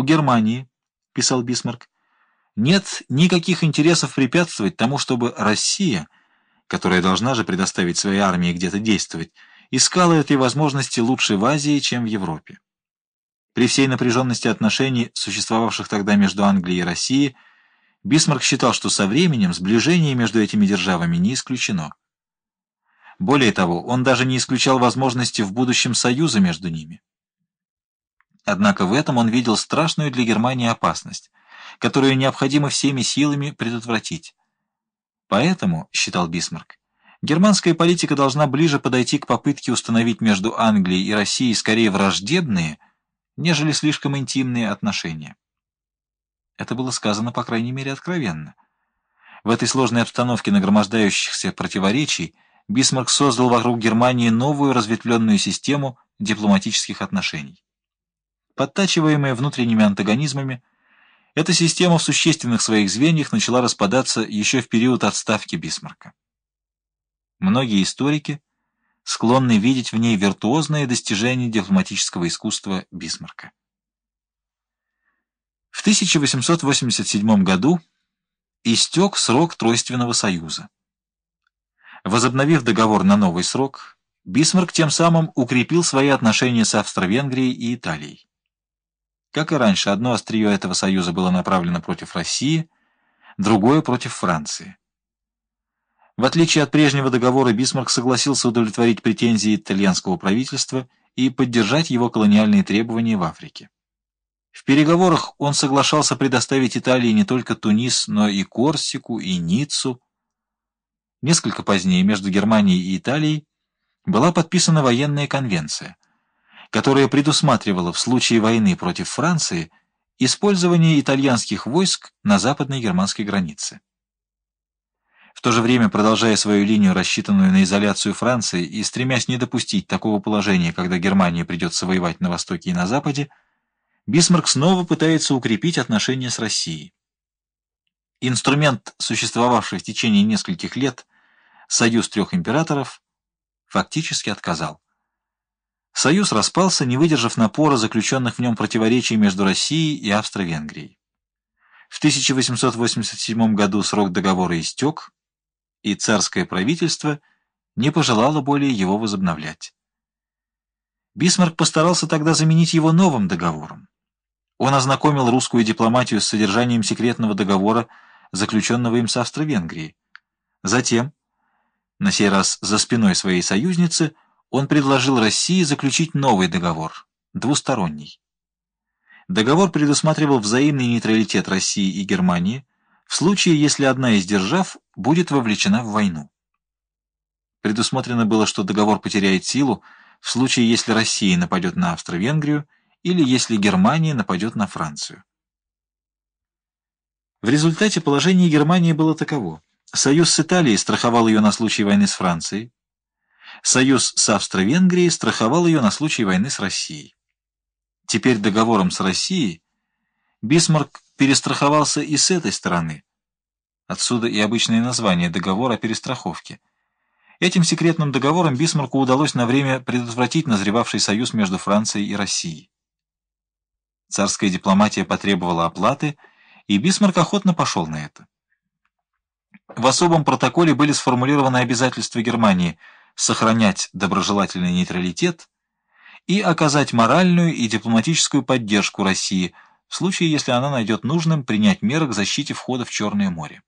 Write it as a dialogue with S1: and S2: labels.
S1: У Германии, — писал Бисмарк, — нет никаких интересов препятствовать тому, чтобы Россия, которая должна же предоставить своей армии где-то действовать, искала этой возможности лучше в Азии, чем в Европе. При всей напряженности отношений, существовавших тогда между Англией и Россией, Бисмарк считал, что со временем сближение между этими державами не исключено. Более того, он даже не исключал возможности в будущем союза между ними. Однако в этом он видел страшную для Германии опасность, которую необходимо всеми силами предотвратить. Поэтому, считал Бисмарк, германская политика должна ближе подойти к попытке установить между Англией и Россией скорее враждебные, нежели слишком интимные отношения. Это было сказано, по крайней мере, откровенно. В этой сложной обстановке нагромождающихся противоречий Бисмарк создал вокруг Германии новую разветвленную систему дипломатических отношений. Подтачиваемая внутренними антагонизмами, эта система в существенных своих звеньях начала распадаться еще в период отставки Бисмарка. Многие историки склонны видеть в ней виртуозное достижение дипломатического искусства Бисмарка. В 1887 году истек срок Тройственного союза. Возобновив договор на новый срок, Бисмарк тем самым укрепил свои отношения с Австро-Венгрией и Италией. Как и раньше, одно острие этого союза было направлено против России, другое против Франции. В отличие от прежнего договора, Бисмарк согласился удовлетворить претензии итальянского правительства и поддержать его колониальные требования в Африке. В переговорах он соглашался предоставить Италии не только Тунис, но и Корсику, и Ниццу. Несколько позднее между Германией и Италией была подписана военная конвенция – которая предусматривала в случае войны против Франции использование итальянских войск на западной германской границе. В то же время, продолжая свою линию, рассчитанную на изоляцию Франции, и стремясь не допустить такого положения, когда Германия придется воевать на Востоке и на Западе, Бисмарк снова пытается укрепить отношения с Россией. Инструмент, существовавший в течение нескольких лет, союз трех императоров, фактически отказал. Союз распался, не выдержав напора заключенных в нем противоречий между Россией и Австро-Венгрией. В 1887 году срок договора истек, и царское правительство не пожелало более его возобновлять. Бисмарк постарался тогда заменить его новым договором. Он ознакомил русскую дипломатию с содержанием секретного договора, заключенного им с Австро-Венгрией. Затем, на сей раз за спиной своей союзницы, он предложил России заключить новый договор, двусторонний. Договор предусматривал взаимный нейтралитет России и Германии в случае, если одна из держав будет вовлечена в войну. Предусмотрено было, что договор потеряет силу в случае, если Россия нападет на Австро-Венгрию или если Германия нападет на Францию. В результате положение Германии было таково. Союз с Италией страховал ее на случай войны с Францией, Союз с Австро-Венгрией страховал ее на случай войны с Россией. Теперь договором с Россией Бисмарк перестраховался и с этой стороны. Отсюда и обычное название «договор о перестраховке». Этим секретным договором Бисмарку удалось на время предотвратить назревавший союз между Францией и Россией. Царская дипломатия потребовала оплаты, и Бисмарк охотно пошел на это. В особом протоколе были сформулированы обязательства Германии – сохранять доброжелательный нейтралитет и оказать моральную и дипломатическую поддержку России в случае, если она найдет нужным принять меры к защите входа в Черное море.